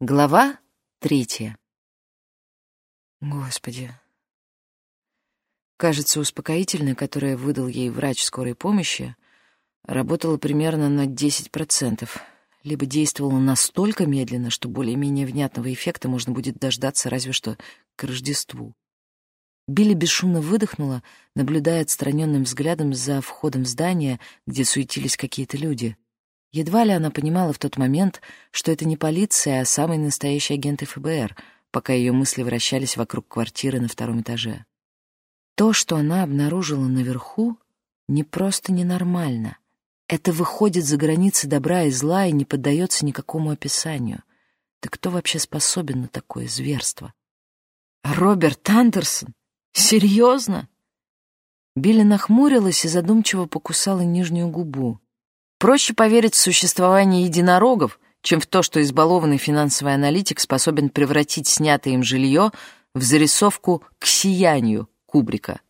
Глава третья. Господи. Кажется, успокоительное, которое выдал ей врач скорой помощи, работало примерно на 10%, либо действовало настолько медленно, что более-менее внятного эффекта можно будет дождаться разве что к Рождеству. Билли бесшумно выдохнула, наблюдая отстраненным взглядом за входом в здание, где суетились какие-то люди — Едва ли она понимала в тот момент, что это не полиция, а самые настоящие агенты ФБР, пока ее мысли вращались вокруг квартиры на втором этаже. То, что она обнаружила наверху, не просто ненормально. Это выходит за границы добра и зла и не поддается никакому описанию. Да кто вообще способен на такое зверство? Роберт Андерсон? Серьезно? Билли нахмурилась и задумчиво покусала нижнюю губу. Проще поверить в существование единорогов, чем в то, что избалованный финансовый аналитик способен превратить снятое им жилье в зарисовку к сиянию Кубрика.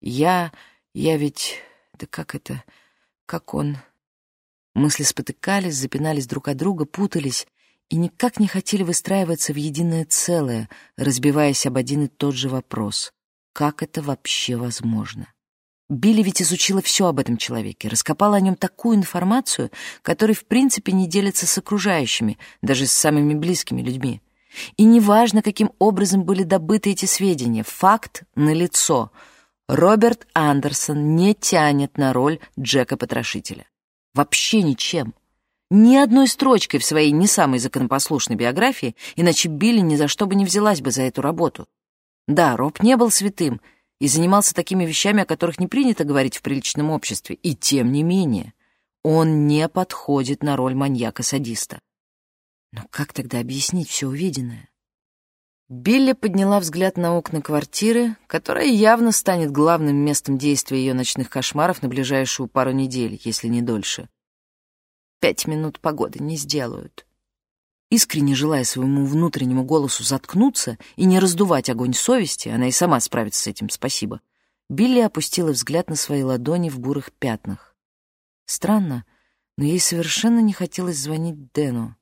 Я... я ведь... да как это... как он... Мысли спотыкались, запинались друг от друга, путались и никак не хотели выстраиваться в единое целое, разбиваясь об один и тот же вопрос. Как это вообще возможно? Билли ведь изучила все об этом человеке, раскопала о нем такую информацию, которой в принципе не делится с окружающими, даже с самыми близкими людьми. И неважно, каким образом были добыты эти сведения, факт налицо. Роберт Андерсон не тянет на роль Джека-потрошителя. Вообще ничем. Ни одной строчкой в своей не самой законопослушной биографии, иначе Билли ни за что бы не взялась бы за эту работу. Да, Роб не был святым — и занимался такими вещами, о которых не принято говорить в приличном обществе. И тем не менее, он не подходит на роль маньяка-садиста. Но как тогда объяснить все увиденное? Билли подняла взгляд на окна квартиры, которая явно станет главным местом действия ее ночных кошмаров на ближайшую пару недель, если не дольше. Пять минут погоды не сделают. Искренне желая своему внутреннему голосу заткнуться и не раздувать огонь совести, она и сама справится с этим, спасибо, Билли опустила взгляд на свои ладони в бурых пятнах. Странно, но ей совершенно не хотелось звонить Дэну.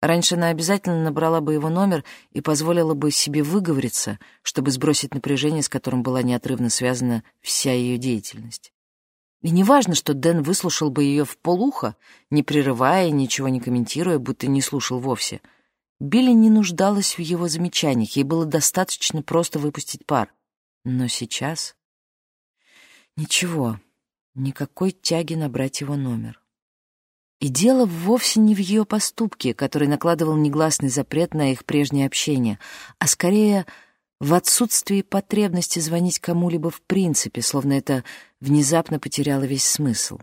Раньше она обязательно набрала бы его номер и позволила бы себе выговориться, чтобы сбросить напряжение, с которым была неотрывно связана вся ее деятельность. И не важно, что Дэн выслушал бы ее в полухо, не прерывая ничего не комментируя, будто не слушал вовсе. Билли не нуждалась в его замечаниях, ей было достаточно просто выпустить пар. Но сейчас... Ничего, никакой тяги набрать его номер. И дело вовсе не в ее поступке, который накладывал негласный запрет на их прежнее общение, а скорее в отсутствии потребности звонить кому-либо в принципе, словно это внезапно потеряло весь смысл.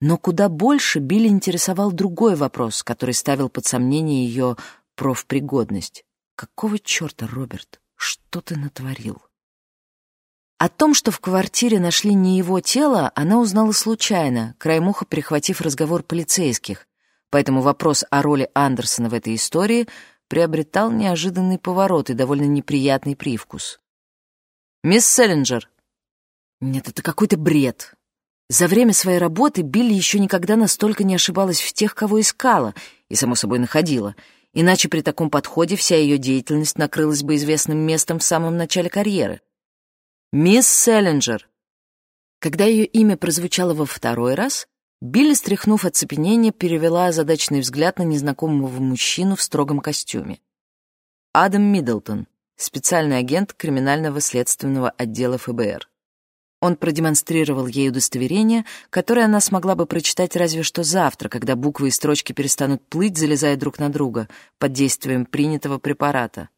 Но куда больше Билли интересовал другой вопрос, который ставил под сомнение ее профпригодность. «Какого черта, Роберт? Что ты натворил?» О том, что в квартире нашли не его тело, она узнала случайно, краем уха перехватив разговор полицейских, поэтому вопрос о роли Андерсона в этой истории приобретал неожиданный поворот и довольно неприятный привкус. «Мисс Селлинджер!» «Нет, это какой-то бред!» За время своей работы Билли еще никогда настолько не ошибалась в тех, кого искала, и, само собой, находила. Иначе при таком подходе вся ее деятельность накрылась бы известным местом в самом начале карьеры. «Мисс Селлинджер!» Когда ее имя прозвучало во второй раз, Билли, стряхнув оцепенение, перевела озадаченный взгляд на незнакомого мужчину в строгом костюме. Адам Миддлтон, специальный агент криминального следственного отдела ФБР. Он продемонстрировал ей удостоверение, которое она смогла бы прочитать разве что завтра, когда буквы и строчки перестанут плыть, залезая друг на друга, под действием принятого препарата.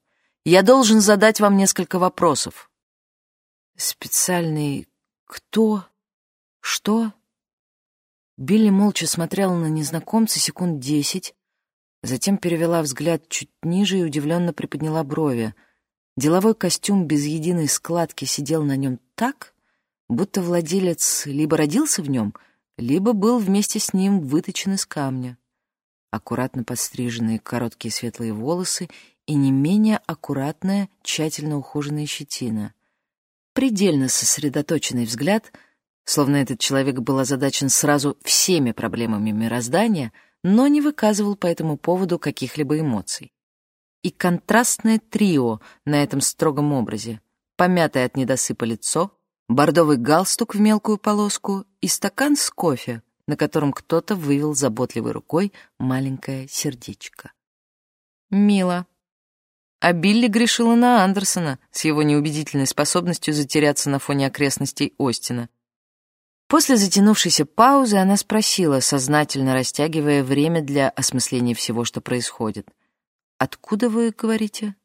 «Я должен задать вам несколько вопросов». «Специальный... кто? Что?» Билли молча смотрела на незнакомца секунд десять, затем перевела взгляд чуть ниже и удивленно приподняла брови. Деловой костюм без единой складки сидел на нем так, будто владелец либо родился в нем, либо был вместе с ним выточен из камня. Аккуратно подстриженные короткие светлые волосы и не менее аккуратная, тщательно ухоженная щетина. Предельно сосредоточенный взгляд — Словно этот человек был озадачен сразу всеми проблемами мироздания, но не выказывал по этому поводу каких-либо эмоций. И контрастное трио на этом строгом образе, помятое от недосыпа лицо, бордовый галстук в мелкую полоску и стакан с кофе, на котором кто-то вывел заботливой рукой маленькое сердечко. Мило. А Билли грешила на Андерсона с его неубедительной способностью затеряться на фоне окрестностей Остина. После затянувшейся паузы она спросила, сознательно растягивая время для осмысления всего, что происходит. «Откуда вы говорите?»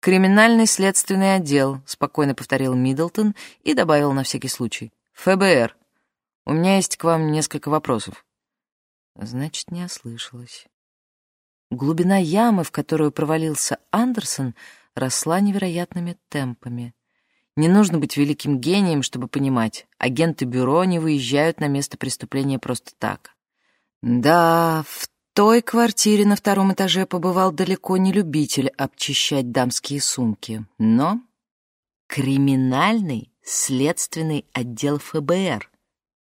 «Криминальный следственный отдел», — спокойно повторил Миддлтон и добавил на всякий случай. «ФБР. У меня есть к вам несколько вопросов». Значит, не ослышалась. Глубина ямы, в которую провалился Андерсон, росла невероятными темпами. Не нужно быть великим гением, чтобы понимать, агенты бюро не выезжают на место преступления просто так. Да, в той квартире на втором этаже побывал далеко не любитель обчищать дамские сумки, но криминальный следственный отдел ФБР.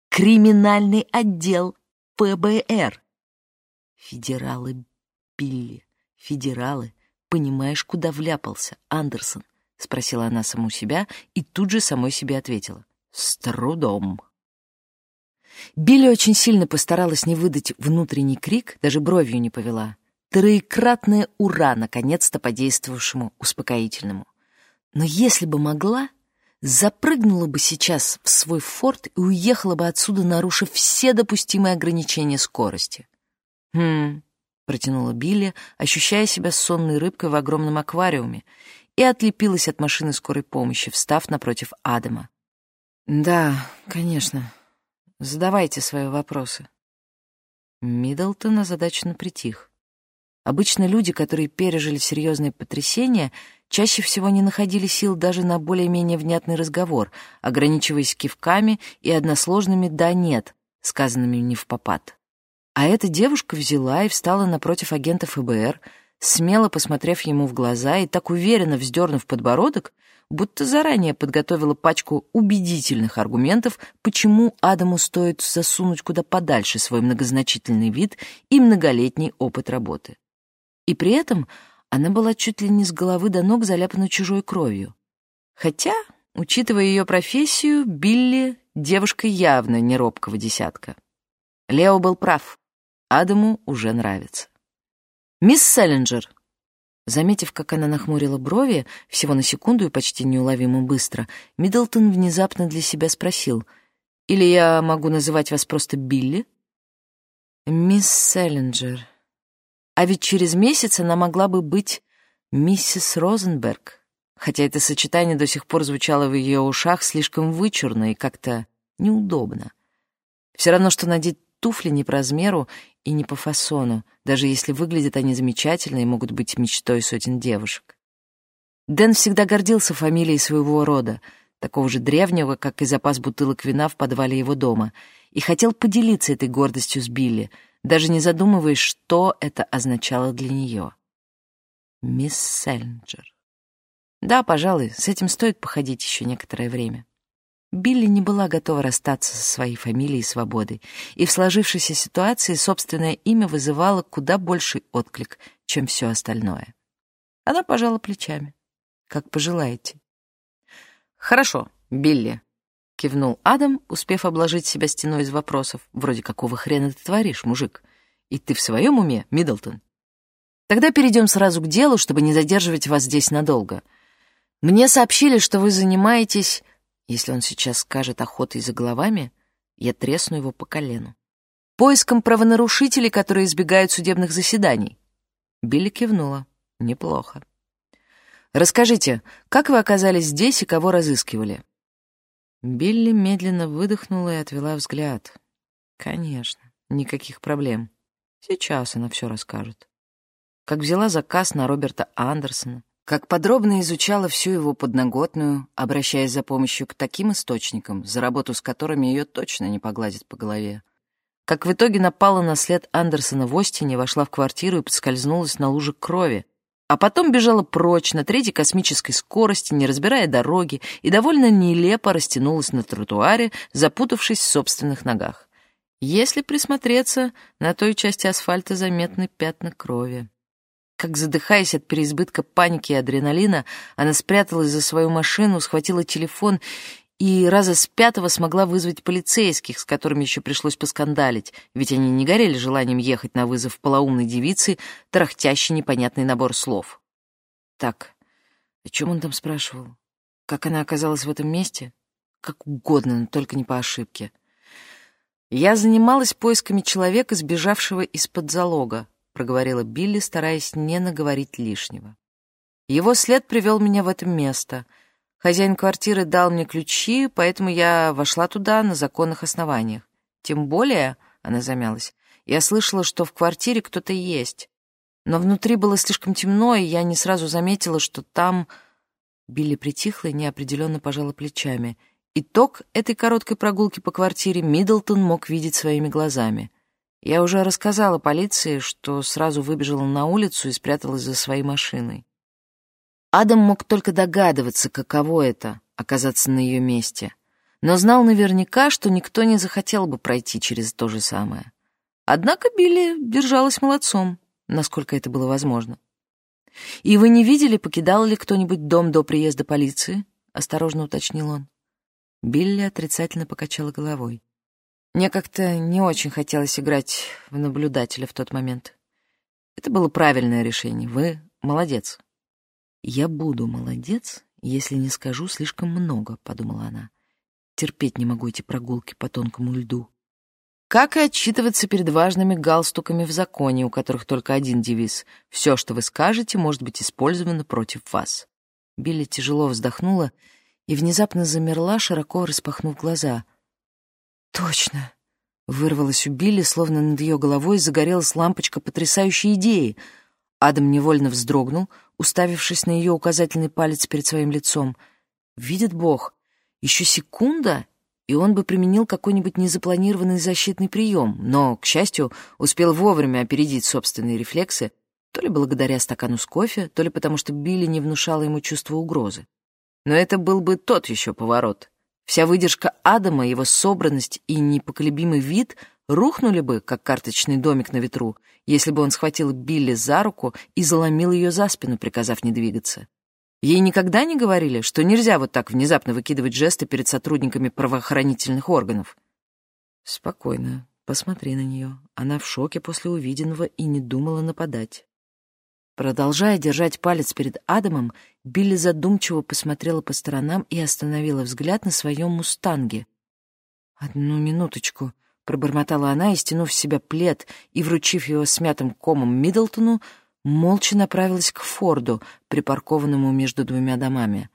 Криминальный отдел ФБР. Федералы Билли, федералы, понимаешь, куда вляпался, Андерсон? Спросила она саму себя и тут же самой себе ответила. С трудом. Билли очень сильно постаралась не выдать внутренний крик, даже бровью не повела. Троекратное «Ура!» наконец-то подействовавшему успокоительному. Но если бы могла, запрыгнула бы сейчас в свой форт и уехала бы отсюда, нарушив все допустимые ограничения скорости. «Хм», — протянула Билли, ощущая себя сонной рыбкой в огромном аквариуме, и отлепилась от машины скорой помощи, встав напротив Адама. «Да, конечно», Задавайте свои вопросы». Миддлтон озадаченно притих. Обычно люди, которые пережили серьезные потрясения, чаще всего не находили сил даже на более-менее внятный разговор, ограничиваясь кивками и односложными «да-нет», сказанными не в попад. А эта девушка взяла и встала напротив агента ФБР, смело посмотрев ему в глаза и так уверенно вздернув подбородок, будто заранее подготовила пачку убедительных аргументов, почему Адаму стоит засунуть куда подальше свой многозначительный вид и многолетний опыт работы. И при этом она была чуть ли не с головы до ног заляпана чужой кровью. Хотя, учитывая ее профессию, Билли — девушка явно не десятка. Лео был прав. Адаму уже нравится. «Мисс Селлинджер», Заметив, как она нахмурила брови, всего на секунду и почти неуловимо быстро, Миддлтон внезапно для себя спросил, «Или я могу называть вас просто Билли?» «Мисс Селлинджер. А ведь через месяц она могла бы быть миссис Розенберг, хотя это сочетание до сих пор звучало в ее ушах слишком вычурно и как-то неудобно. Все равно, что надеть туфли не по размеру и не по фасону, даже если выглядят они замечательно и могут быть мечтой сотен девушек. Дэн всегда гордился фамилией своего рода, такого же древнего, как и запас бутылок вина в подвале его дома, и хотел поделиться этой гордостью с Билли, даже не задумываясь, что это означало для нее. Мисс Селлинджер. Да, пожалуй, с этим стоит походить еще некоторое время. Билли не была готова расстаться со своей фамилией и свободой, и в сложившейся ситуации собственное имя вызывало куда больший отклик, чем все остальное. Она пожала плечами. «Как пожелаете». «Хорошо, Билли», — кивнул Адам, успев обложить себя стеной из вопросов, вроде «какого хрена ты творишь, мужик? И ты в своем уме, Миддлтон?» «Тогда перейдем сразу к делу, чтобы не задерживать вас здесь надолго. Мне сообщили, что вы занимаетесь если он сейчас скажет охотой за головами, я тресну его по колену. Поиском правонарушителей, которые избегают судебных заседаний. Билли кивнула. Неплохо. Расскажите, как вы оказались здесь и кого разыскивали? Билли медленно выдохнула и отвела взгляд. Конечно, никаких проблем. Сейчас она все расскажет. Как взяла заказ на Роберта Андерсона, как подробно изучала всю его подноготную, обращаясь за помощью к таким источникам, за работу с которыми ее точно не погладит по голове. Как в итоге напала на след Андерсона в Остине, вошла в квартиру и подскользнулась на луже крови, а потом бежала прочь на третьей космической скорости, не разбирая дороги, и довольно нелепо растянулась на тротуаре, запутавшись в собственных ногах. Если присмотреться, на той части асфальта заметны пятна крови. Как задыхаясь от переизбытка паники и адреналина, она спряталась за свою машину, схватила телефон и раза с пятого смогла вызвать полицейских, с которыми еще пришлось поскандалить, ведь они не горели желанием ехать на вызов полоумной девицы, тарахтящий непонятный набор слов. Так, о чем он там спрашивал? Как она оказалась в этом месте? Как угодно, но только не по ошибке. «Я занималась поисками человека, сбежавшего из-под залога», — проговорила Билли, стараясь не наговорить лишнего. «Его след привел меня в это место. Хозяин квартиры дал мне ключи, поэтому я вошла туда на законных основаниях. Тем более, — она замялась, — я слышала, что в квартире кто-то есть. Но внутри было слишком темно, и я не сразу заметила, что там...» Билли притихла и неопределенно пожала плечами — Итог этой короткой прогулки по квартире Миддлтон мог видеть своими глазами. Я уже рассказала полиции, что сразу выбежала на улицу и спряталась за своей машиной. Адам мог только догадываться, каково это — оказаться на ее месте, но знал наверняка, что никто не захотел бы пройти через то же самое. Однако Билли держалась молодцом, насколько это было возможно. «И вы не видели, покидал ли кто-нибудь дом до приезда полиции?» — осторожно уточнил он. Билли отрицательно покачала головой. Мне как-то не очень хотелось играть в наблюдателя в тот момент. Это было правильное решение. Вы молодец. Я буду молодец, если не скажу слишком много, подумала она. Терпеть не могу эти прогулки по тонкому льду. Как и отчитываться перед важными галстуками в законе, у которых только один девиз «Все, что вы скажете, может быть использовано против вас». Билли тяжело вздохнула и внезапно замерла, широко распахнув глаза. «Точно!» — вырвалась у Билли, словно над ее головой загорелась лампочка потрясающей идеи. Адам невольно вздрогнул, уставившись на ее указательный палец перед своим лицом. «Видит Бог, еще секунда, и он бы применил какой-нибудь незапланированный защитный прием, но, к счастью, успел вовремя опередить собственные рефлексы, то ли благодаря стакану с кофе, то ли потому что Билли не внушала ему чувство угрозы. Но это был бы тот еще поворот. Вся выдержка Адама, его собранность и непоколебимый вид рухнули бы, как карточный домик на ветру, если бы он схватил Билли за руку и заломил ее за спину, приказав не двигаться. Ей никогда не говорили, что нельзя вот так внезапно выкидывать жесты перед сотрудниками правоохранительных органов. Спокойно, посмотри на нее. Она в шоке после увиденного и не думала нападать. Продолжая держать палец перед Адамом, Билли задумчиво посмотрела по сторонам и остановила взгляд на своем мустанге. «Одну минуточку», — пробормотала она и, стянув с себя плед и вручив его смятым комом Миддлтону, молча направилась к Форду, припаркованному между двумя домами.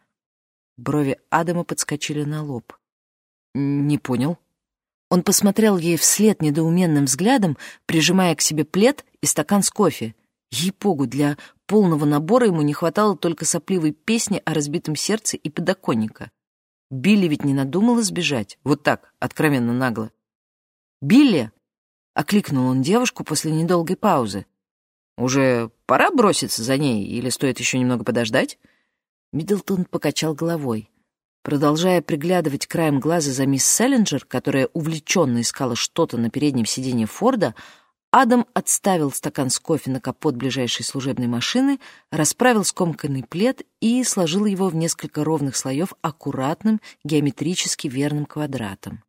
Брови Адама подскочили на лоб. «Не понял». Он посмотрел ей вслед недоуменным взглядом, прижимая к себе плед и стакан с кофе — Ей-богу, для полного набора ему не хватало только сопливой песни о разбитом сердце и подоконника. Билли ведь не надумала сбежать, вот так, откровенно нагло. «Билли!» — окликнул он девушку после недолгой паузы. «Уже пора броситься за ней или стоит еще немного подождать?» Миддлтон покачал головой. Продолжая приглядывать краем глаза за мисс Селлинджер, которая увлеченно искала что-то на переднем сиденье Форда, Адам отставил стакан с кофе на капот ближайшей служебной машины, расправил скомканный плед и сложил его в несколько ровных слоев аккуратным, геометрически верным квадратом.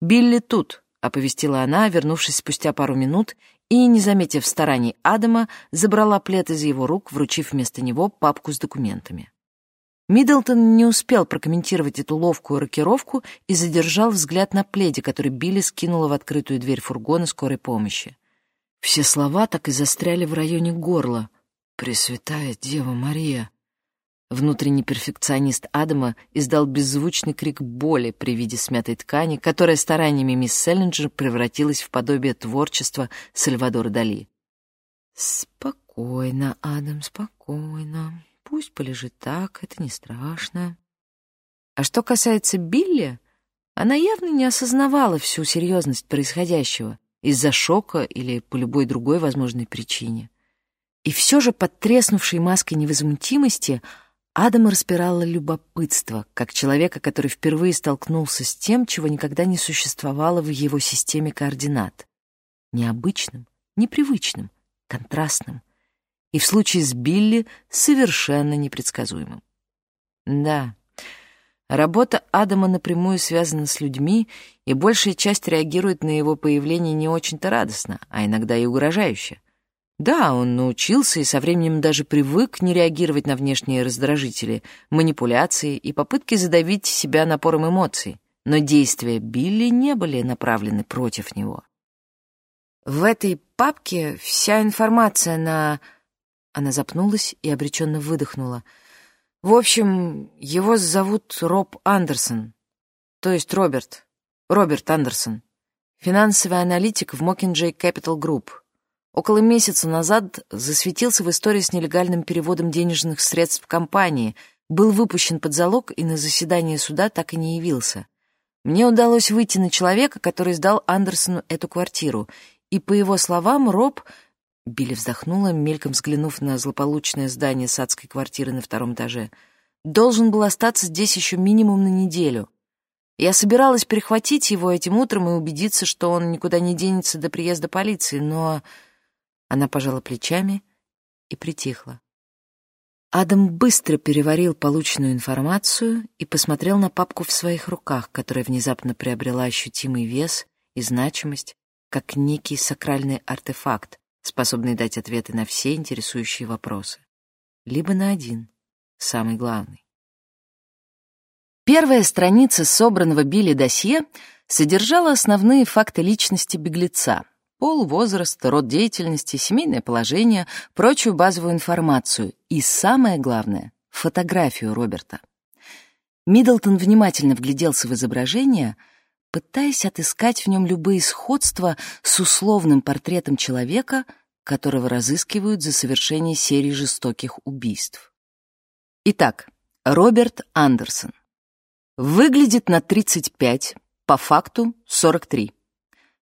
«Билли тут», — оповестила она, вернувшись спустя пару минут, и, не заметив стараний Адама, забрала плед из его рук, вручив вместо него папку с документами. Миддлтон не успел прокомментировать эту ловкую рокировку и задержал взгляд на пледе, который Билли скинула в открытую дверь фургона скорой помощи. Все слова так и застряли в районе горла. «Пресвятая Дева Мария!» Внутренний перфекционист Адама издал беззвучный крик боли при виде смятой ткани, которая стараниями мисс Селлинджер превратилась в подобие творчества Сальвадора Дали. «Спокойно, Адам, спокойно», Пусть полежит так, это не страшно. А что касается Билли, она явно не осознавала всю серьезность происходящего из-за шока или по любой другой возможной причине. И все же под треснувшей маской невозмутимости Адама распирало любопытство, как человека, который впервые столкнулся с тем, чего никогда не существовало в его системе координат. Необычным, непривычным, контрастным. И в случае с Билли совершенно непредсказуемым. Да, работа Адама напрямую связана с людьми, и большая часть реагирует на его появление не очень-то радостно, а иногда и угрожающе. Да, он научился и со временем даже привык не реагировать на внешние раздражители, манипуляции и попытки задавить себя напором эмоций, но действия Билли не были направлены против него. В этой папке вся информация на... Она запнулась и обреченно выдохнула. В общем, его зовут Роб Андерсон, то есть Роберт, Роберт Андерсон, финансовый аналитик в Mockingjay Capital Group — Около месяца назад засветился в истории с нелегальным переводом денежных средств в компании, был выпущен под залог и на заседание суда так и не явился. Мне удалось выйти на человека, который сдал Андерсону эту квартиру, и, по его словам, Роб... Билли вздохнула, мельком взглянув на злополучное здание садской квартиры на втором этаже. «Должен был остаться здесь еще минимум на неделю. Я собиралась перехватить его этим утром и убедиться, что он никуда не денется до приезда полиции, но...» Она пожала плечами и притихла. Адам быстро переварил полученную информацию и посмотрел на папку в своих руках, которая внезапно приобрела ощутимый вес и значимость, как некий сакральный артефакт, способный дать ответы на все интересующие вопросы. Либо на один, самый главный. Первая страница собранного Билли досье содержала основные факты личности беглеца — Пол, возраст, род деятельности, семейное положение, прочую базовую информацию и, самое главное, фотографию Роберта. Миддлтон внимательно вгляделся в изображение, пытаясь отыскать в нем любые сходства с условным портретом человека, которого разыскивают за совершение серии жестоких убийств. Итак, Роберт Андерсон. Выглядит на 35, по факту 43.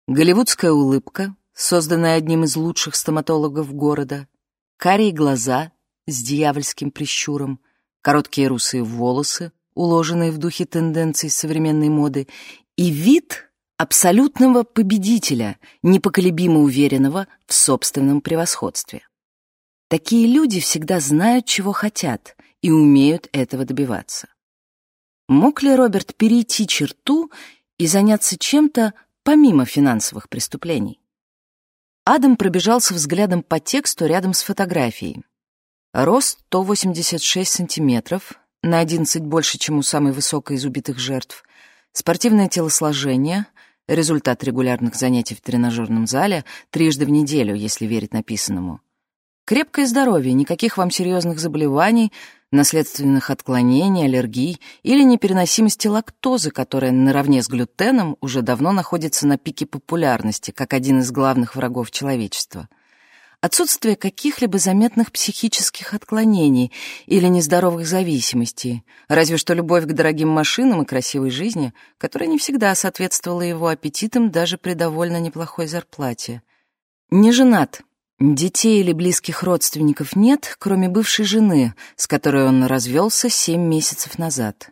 Голливудская улыбка, созданная одним из лучших стоматологов города, карие глаза с дьявольским прищуром, короткие русые волосы, уложенные в духе тенденций современной моды, и вид абсолютного победителя, непоколебимо уверенного в собственном превосходстве. Такие люди всегда знают, чего хотят, и умеют этого добиваться. Мог ли Роберт перейти черту и заняться чем-то, помимо финансовых преступлений. Адам пробежался взглядом по тексту рядом с фотографией. Рост 186 сантиметров, на 11 больше, чем у самой высокой из убитых жертв. Спортивное телосложение, результат регулярных занятий в тренажерном зале трижды в неделю, если верить написанному. Крепкое здоровье, никаких вам серьезных заболеваний, наследственных отклонений, аллергий или непереносимости лактозы, которая наравне с глютеном уже давно находится на пике популярности, как один из главных врагов человечества. Отсутствие каких-либо заметных психических отклонений или нездоровых зависимостей, разве что любовь к дорогим машинам и красивой жизни, которая не всегда соответствовала его аппетитам даже при довольно неплохой зарплате. Не женат, Детей или близких родственников нет, кроме бывшей жены, с которой он развелся семь месяцев назад.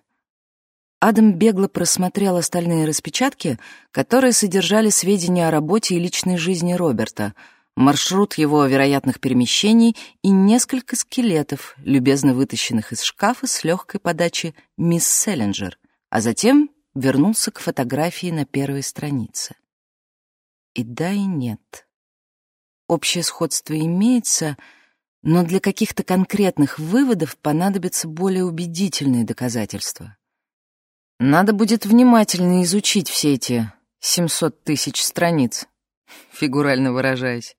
Адам бегло просмотрел остальные распечатки, которые содержали сведения о работе и личной жизни Роберта, маршрут его вероятных перемещений и несколько скелетов, любезно вытащенных из шкафа с легкой подачи мисс Селлинджер, а затем вернулся к фотографии на первой странице. И да, и нет. Общее сходство имеется, но для каких-то конкретных выводов понадобятся более убедительные доказательства. Надо будет внимательно изучить все эти 700 тысяч страниц, фигурально выражаясь.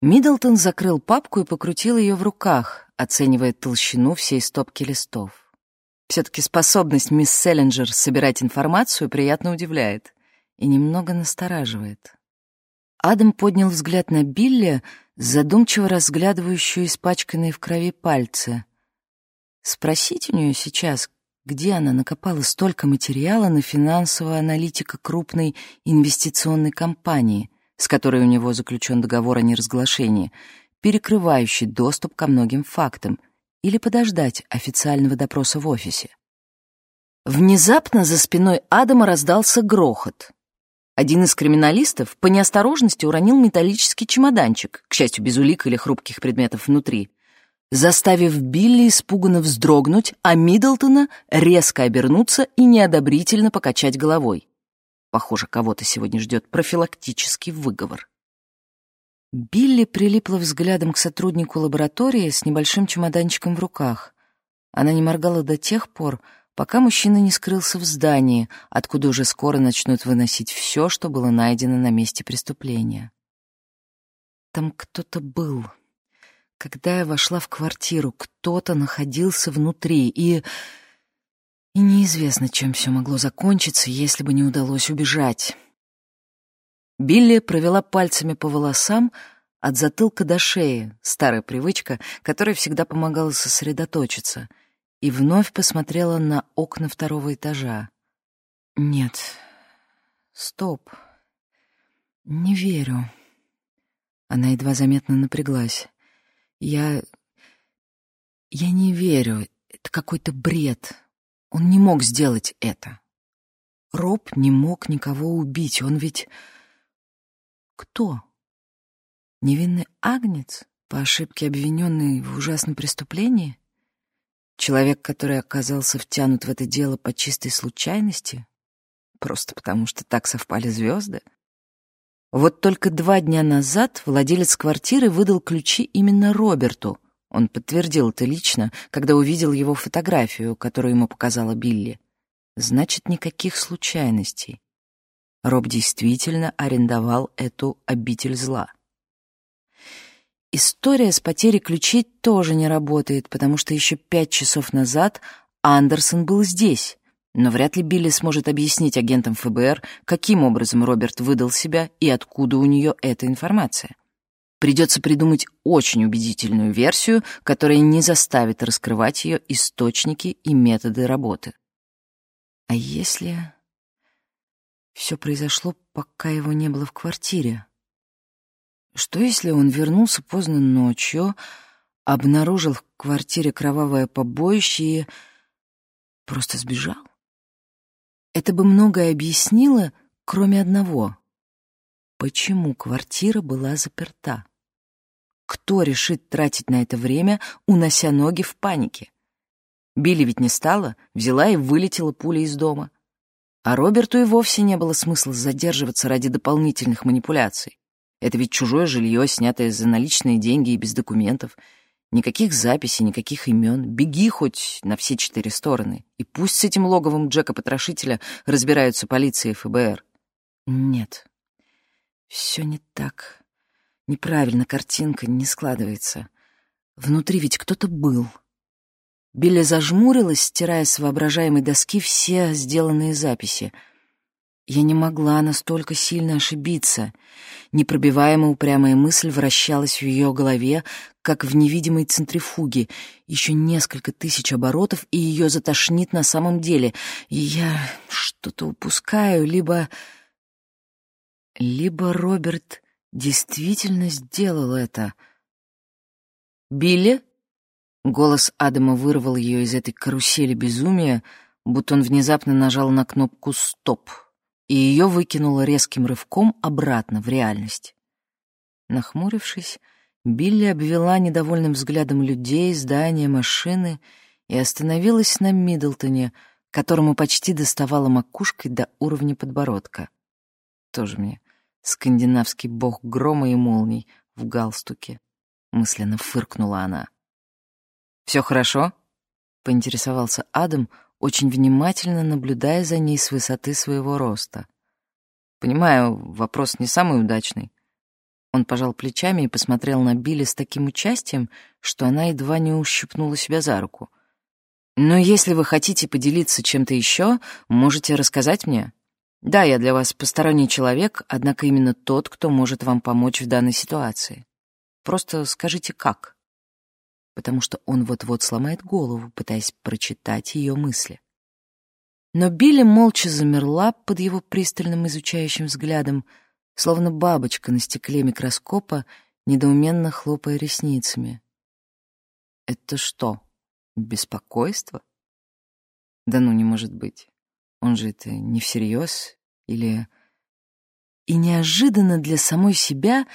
Миддлтон закрыл папку и покрутил ее в руках, оценивая толщину всей стопки листов. Все-таки способность мисс Селлинджер собирать информацию приятно удивляет и немного настораживает. Адам поднял взгляд на Билли, задумчиво разглядывающую испачканные в крови пальцы. Спросить у нее сейчас, где она накопала столько материала на финансового аналитика крупной инвестиционной компании, с которой у него заключен договор о неразглашении, перекрывающий доступ ко многим фактам, или подождать официального допроса в офисе. Внезапно за спиной Адама раздался грохот. Один из криминалистов по неосторожности уронил металлический чемоданчик, к счастью, без улик или хрупких предметов внутри, заставив Билли испуганно вздрогнуть, а Миддлтона резко обернуться и неодобрительно покачать головой. Похоже, кого-то сегодня ждет профилактический выговор. Билли прилипла взглядом к сотруднику лаборатории с небольшим чемоданчиком в руках. Она не моргала до тех пор, пока мужчина не скрылся в здании, откуда уже скоро начнут выносить все, что было найдено на месте преступления. Там кто-то был. Когда я вошла в квартиру, кто-то находился внутри, и... И неизвестно, чем все могло закончиться, если бы не удалось убежать. Билли провела пальцами по волосам от затылка до шеи, старая привычка, которая всегда помогала сосредоточиться, и вновь посмотрела на окна второго этажа. «Нет, стоп, не верю». Она едва заметно напряглась. «Я... я не верю, это какой-то бред. Он не мог сделать это. Роб не мог никого убить, он ведь...» Кто? Невинный агнец, по ошибке обвиненный в ужасном преступлении? Человек, который оказался втянут в это дело по чистой случайности? Просто потому, что так совпали звезды? Вот только два дня назад владелец квартиры выдал ключи именно Роберту. Он подтвердил это лично, когда увидел его фотографию, которую ему показала Билли. Значит, никаких случайностей. Роб действительно арендовал эту обитель зла. История с потерей ключей тоже не работает, потому что еще пять часов назад Андерсон был здесь, но вряд ли Билли сможет объяснить агентам ФБР, каким образом Роберт выдал себя и откуда у нее эта информация. Придется придумать очень убедительную версию, которая не заставит раскрывать ее источники и методы работы. А если... Все произошло, пока его не было в квартире. Что если он вернулся поздно ночью, обнаружил в квартире кровавое побоище и просто сбежал? Это бы многое объяснило, кроме одного. Почему квартира была заперта? Кто решит тратить на это время, унося ноги в панике? Билли ведь не стала, взяла и вылетела пуля из дома. А Роберту и вовсе не было смысла задерживаться ради дополнительных манипуляций. Это ведь чужое жилье, снятое за наличные деньги и без документов. Никаких записей, никаких имен. Беги хоть на все четыре стороны. И пусть с этим логовом Джека-потрошителя разбираются полиция и ФБР. Нет, все не так. Неправильно картинка не складывается. Внутри ведь кто-то был. Билли зажмурилась, стирая с воображаемой доски все сделанные записи. Я не могла настолько сильно ошибиться. Непробиваемая упрямая мысль вращалась в ее голове, как в невидимой центрифуге. Еще несколько тысяч оборотов, и ее затошнит на самом деле. И я что-то упускаю, либо... Либо Роберт действительно сделал это. «Билли?» Голос Адама вырвал ее из этой карусели безумия, будто он внезапно нажал на кнопку «Стоп», и ее выкинуло резким рывком обратно в реальность. Нахмурившись, Билли обвела недовольным взглядом людей, здания, машины и остановилась на Миддлтоне, которому почти доставала макушкой до уровня подбородка. Тоже мне скандинавский бог грома и молний в галстуке. Мысленно фыркнула она. «Все хорошо?» — поинтересовался Адам, очень внимательно наблюдая за ней с высоты своего роста. «Понимаю, вопрос не самый удачный». Он пожал плечами и посмотрел на Билли с таким участием, что она едва не ущипнула себя за руку. «Но если вы хотите поделиться чем-то еще, можете рассказать мне. Да, я для вас посторонний человек, однако именно тот, кто может вам помочь в данной ситуации. Просто скажите, как» потому что он вот-вот сломает голову, пытаясь прочитать ее мысли. Но Билли молча замерла под его пристальным изучающим взглядом, словно бабочка на стекле микроскопа, недоуменно хлопая ресницами. «Это что, Беспокойство? Да ну, не может быть. Он же это не всерьез или... И неожиданно для самой себя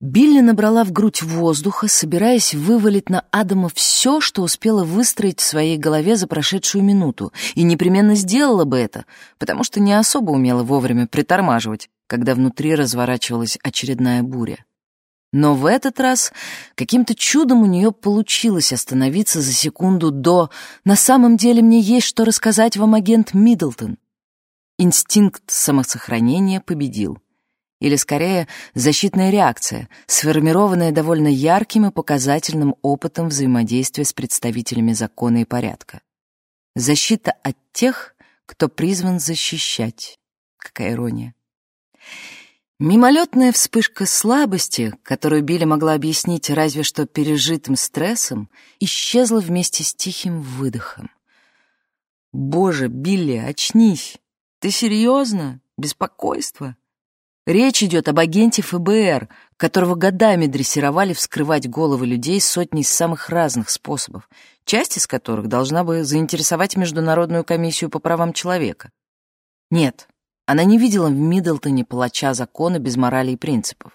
Билли набрала в грудь воздуха, собираясь вывалить на Адама все, что успела выстроить в своей голове за прошедшую минуту, и непременно сделала бы это, потому что не особо умела вовремя притормаживать, когда внутри разворачивалась очередная буря. Но в этот раз каким-то чудом у нее получилось остановиться за секунду до «На самом деле мне есть что рассказать вам, агент Миддлтон». Инстинкт самосохранения победил или скорее защитная реакция, сформированная довольно ярким и показательным опытом взаимодействия с представителями закона и порядка. Защита от тех, кто призван защищать. Какая ирония. Мимолетная вспышка слабости, которую Билли могла объяснить разве что пережитым стрессом, исчезла вместе с тихим выдохом. «Боже, Билли, очнись! Ты серьезно? Беспокойство?» Речь идет об агенте ФБР, которого годами дрессировали вскрывать головы людей сотней самых разных способов, часть из которых должна бы заинтересовать Международную комиссию по правам человека. Нет, она не видела в Миддлтоне палача закона без морали и принципов.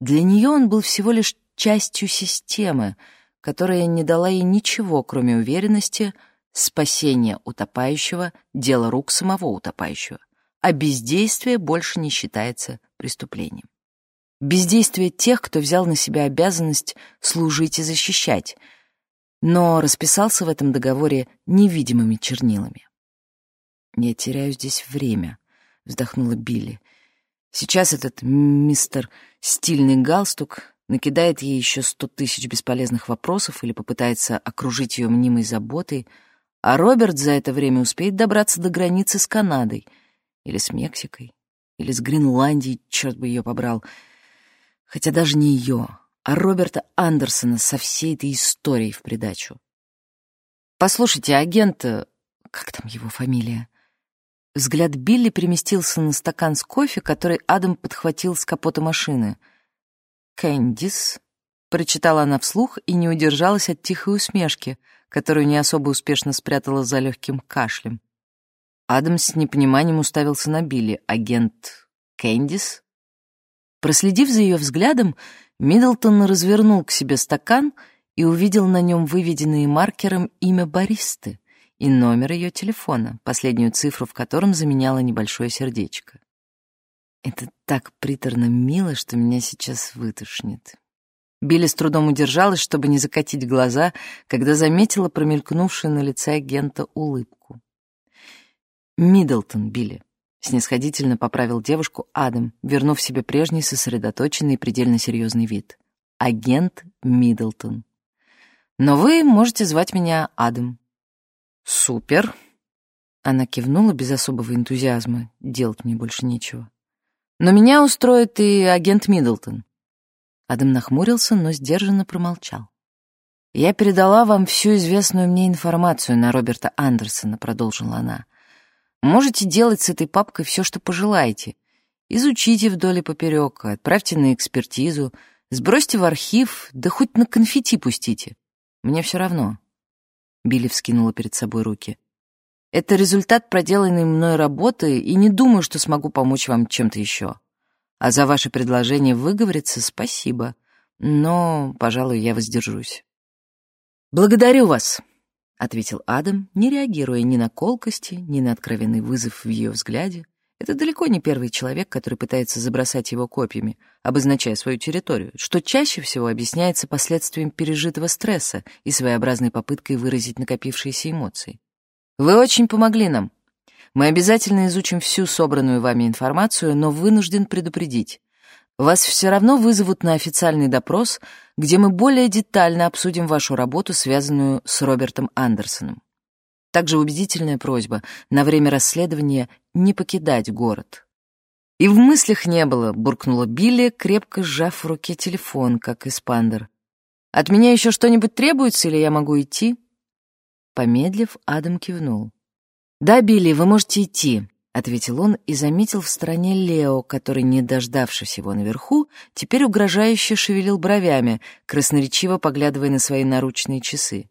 Для нее он был всего лишь частью системы, которая не дала ей ничего, кроме уверенности, спасения утопающего — дело рук самого утопающего а бездействие больше не считается преступлением. Бездействие тех, кто взял на себя обязанность служить и защищать, но расписался в этом договоре невидимыми чернилами. «Я теряю здесь время», — вздохнула Билли. «Сейчас этот мистер стильный галстук накидает ей еще сто тысяч бесполезных вопросов или попытается окружить ее мнимой заботой, а Роберт за это время успеет добраться до границы с Канадой — или с Мексикой, или с Гренландией, черт бы ее побрал. Хотя даже не ее, а Роберта Андерсона со всей этой историей в придачу. «Послушайте, агент... Как там его фамилия?» Взгляд Билли переместился на стакан с кофе, который Адам подхватил с капота машины. «Кэндис», — прочитала она вслух и не удержалась от тихой усмешки, которую не особо успешно спрятала за легким кашлем. Адамс с непониманием уставился на Билли. «Агент Кэндис?» Проследив за ее взглядом, Миддлтон развернул к себе стакан и увидел на нем выведенные маркером имя баристы и номер ее телефона, последнюю цифру в котором заменяло небольшое сердечко. «Это так приторно мило, что меня сейчас вытошнит». Билли с трудом удержалась, чтобы не закатить глаза, когда заметила промелькнувшую на лице агента улыбку. «Миддлтон, Билли», — снисходительно поправил девушку Адам, вернув себе прежний сосредоточенный и предельно серьезный вид. «Агент Миддлтон. Но вы можете звать меня Адам». «Супер!» Она кивнула без особого энтузиазма, делать мне больше нечего. «Но меня устроит и агент Миддлтон». Адам нахмурился, но сдержанно промолчал. «Я передала вам всю известную мне информацию на Роберта Андерсона», — продолжила она. Можете делать с этой папкой все, что пожелаете. Изучите вдоль и поперек, отправьте на экспертизу, сбросьте в архив, да хоть на конфетти пустите. Мне все равно. Билли вскинула перед собой руки. Это результат проделанной мной работы, и не думаю, что смогу помочь вам чем-то еще. А за ваше предложение выговориться спасибо. Но, пожалуй, я воздержусь. Благодарю вас, ответил Адам, не реагируя ни на колкости, ни на откровенный вызов в ее взгляде. Это далеко не первый человек, который пытается забросать его копьями, обозначая свою территорию, что чаще всего объясняется последствием пережитого стресса и своеобразной попыткой выразить накопившиеся эмоции. «Вы очень помогли нам. Мы обязательно изучим всю собранную вами информацию, но вынужден предупредить. Вас все равно вызовут на официальный допрос, где мы более детально обсудим вашу работу, связанную с Робертом Андерсоном. Также убедительная просьба на время расследования не покидать город. И в мыслях не было, буркнула Билли, крепко сжав в руке телефон, как испандер. От меня еще что-нибудь требуется, или я могу идти? Помедлив, Адам кивнул. Да, Билли, вы можете идти. — ответил он и заметил в стороне Лео, который, не дождавшись его наверху, теперь угрожающе шевелил бровями, красноречиво поглядывая на свои наручные часы.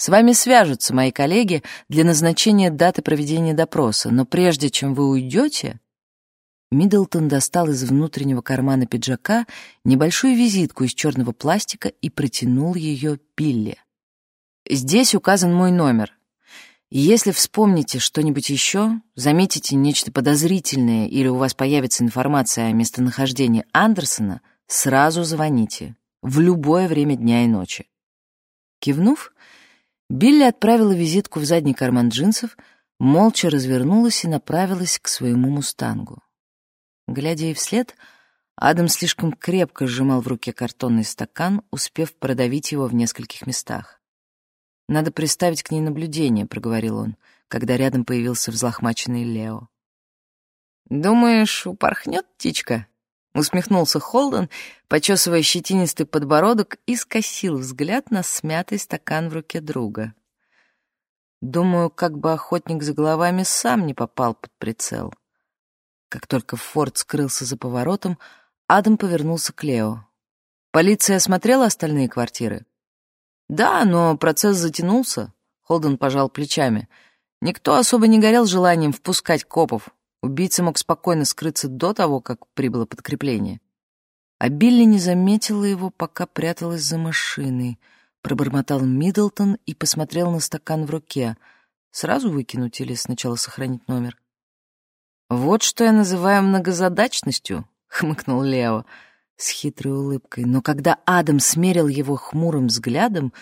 С вами свяжутся мои коллеги для назначения даты проведения допроса, но прежде чем вы уйдете...» Миддлтон достал из внутреннего кармана пиджака небольшую визитку из черного пластика и протянул ее Билли. «Здесь указан мой номер. Если вспомните что-нибудь еще, заметите нечто подозрительное или у вас появится информация о местонахождении Андерсона, сразу звоните. В любое время дня и ночи». Кивнув, Билли отправила визитку в задний карман джинсов, молча развернулась и направилась к своему мустангу. Глядя ей вслед, Адам слишком крепко сжимал в руке картонный стакан, успев продавить его в нескольких местах. «Надо приставить к ней наблюдение», — проговорил он, когда рядом появился взлохмаченный Лео. «Думаешь, упорхнет птичка?» — усмехнулся Холден, почесывая щетинистый подбородок и скосил взгляд на смятый стакан в руке друга. Думаю, как бы охотник за головами сам не попал под прицел. Как только Форд скрылся за поворотом, Адам повернулся к Лео. «Полиция осмотрела остальные квартиры?» «Да, но процесс затянулся», — Холден пожал плечами. «Никто особо не горел желанием впускать копов. Убийца мог спокойно скрыться до того, как прибыло подкрепление. А Билли не заметила его, пока пряталась за машиной. Пробормотал Миддлтон и посмотрел на стакан в руке. Сразу выкинуть или сначала сохранить номер? «Вот что я называю многозадачностью», — хмыкнул Лео с хитрой улыбкой. Но когда Адам смерил его хмурым взглядом,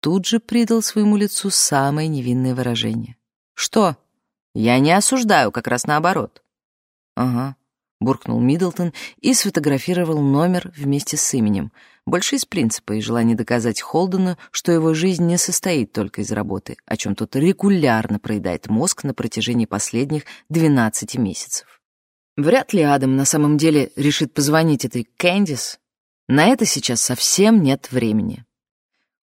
тут же придал своему лицу самое невинное выражение. «Что?» Я не осуждаю, как раз наоборот. Ага, буркнул Миддлтон и сфотографировал номер вместе с именем, больше из принципа и желания доказать Холдену, что его жизнь не состоит только из работы, о чем тот регулярно проедает мозг на протяжении последних 12 месяцев. Вряд ли Адам на самом деле решит позвонить этой Кэндис. На это сейчас совсем нет времени.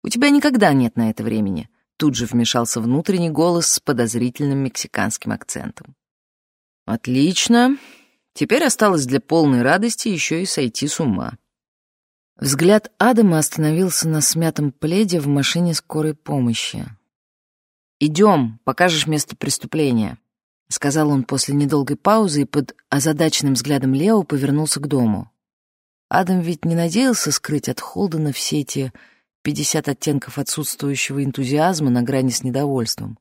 У тебя никогда нет на это времени. Тут же вмешался внутренний голос с подозрительным мексиканским акцентом. «Отлично. Теперь осталось для полной радости еще и сойти с ума». Взгляд Адама остановился на смятом пледе в машине скорой помощи. «Идем, покажешь место преступления», — сказал он после недолгой паузы и под озадаченным взглядом Лео повернулся к дому. Адам ведь не надеялся скрыть от Холдена все эти 50 оттенков отсутствующего энтузиазма на грани с недовольством.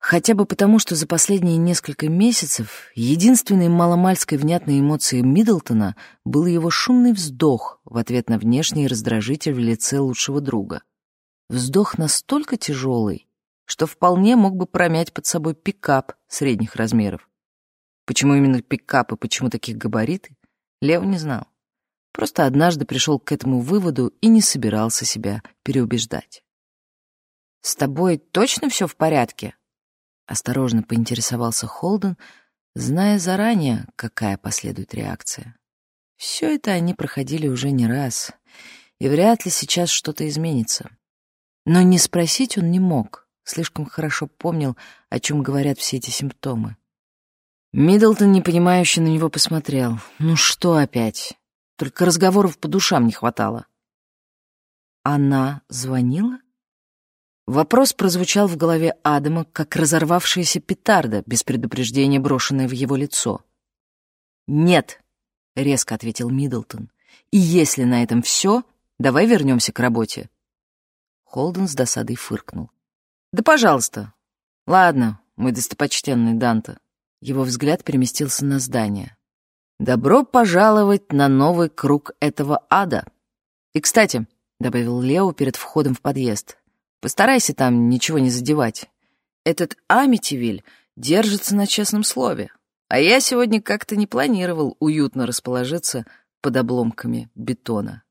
Хотя бы потому, что за последние несколько месяцев единственной маломальской внятной эмоцией Миддлтона был его шумный вздох в ответ на внешний раздражитель в лице лучшего друга. Вздох настолько тяжелый, что вполне мог бы промять под собой пикап средних размеров. Почему именно пикап и почему таких габариты, Лев не знал. Просто однажды пришел к этому выводу и не собирался себя переубеждать. «С тобой точно все в порядке?» Осторожно поинтересовался Холден, зная заранее, какая последует реакция. Все это они проходили уже не раз, и вряд ли сейчас что-то изменится. Но не спросить он не мог, слишком хорошо помнил, о чем говорят все эти симптомы. Миддлтон непонимающе на него посмотрел. «Ну что опять? Только разговоров по душам не хватало. Она звонила? Вопрос прозвучал в голове Адама, как разорвавшаяся петарда, без предупреждения брошенная в его лицо. «Нет», — резко ответил Миддлтон. «И если на этом все, давай вернемся к работе». Холден с досадой фыркнул. «Да пожалуйста. Ладно, мой достопочтенный Данте». Его взгляд переместился на здание. Добро пожаловать на новый круг этого ада. И, кстати, — добавил Лео перед входом в подъезд, — постарайся там ничего не задевать. Этот Амитивиль держится на честном слове, а я сегодня как-то не планировал уютно расположиться под обломками бетона.